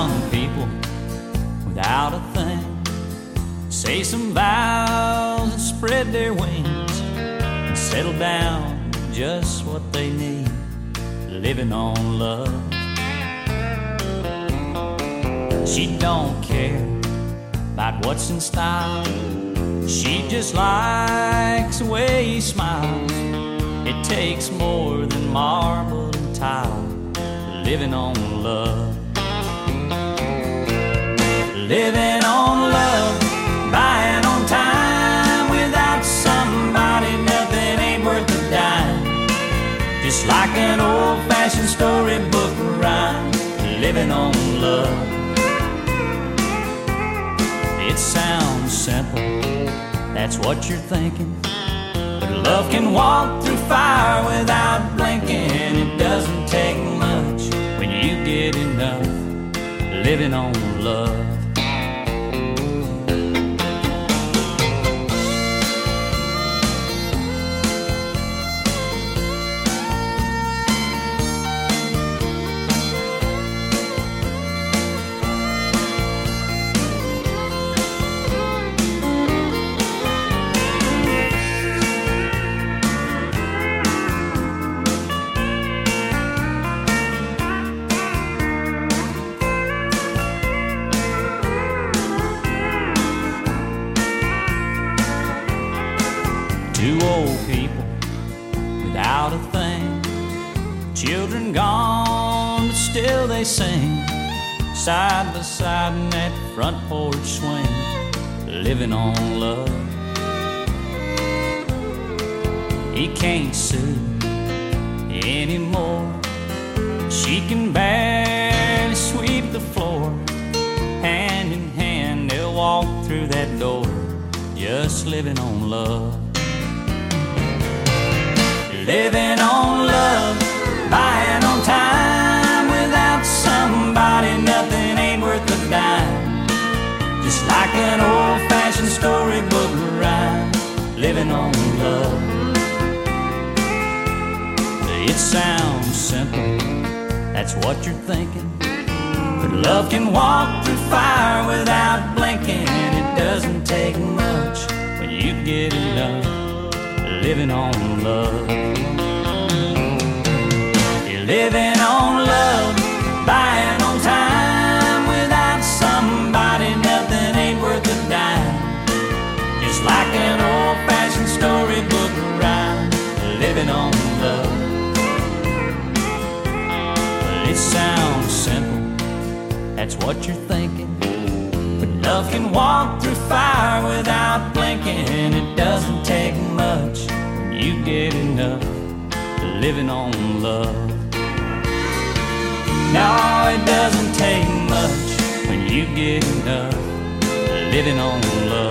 Young people without a thing say some vows and spread their wings and settle down just what they need, living on love. She don't care about what's in style. She just likes the way he smiles. It takes more than marble and tile, living on love. Living on love, buying on time. Without somebody, nothing ain't worth a dime. Just like an old fashioned storybook rhyme, living on love. It sounds simple, that's what you're thinking. But love can walk through fire without blinking. It doesn't take much when you get enough living on love. Two old people without a thing. Children gone, but still they sing. Side by side in that front porch swing. Living on love. He can't sue anymore. She can barely sweep the floor. Hand in hand, they'll walk through that door. Just living on love. Living on love, buying on time. Without somebody, nothing ain't worth a dime. Just like an old fashioned storybook rhyme. Living on love. It sounds simple, that's what you're thinking. But love can walk through fire without living on love, buying on time. Without somebody, nothing ain't worth a dime. Just like an old fashioned storybook rhyme, living on love. It sounds simple, that's what you're thinking. But love can walk through fire without blinking. It doesn't take much when you get enough living on love. No, it doesn't take much when you get enough living on love.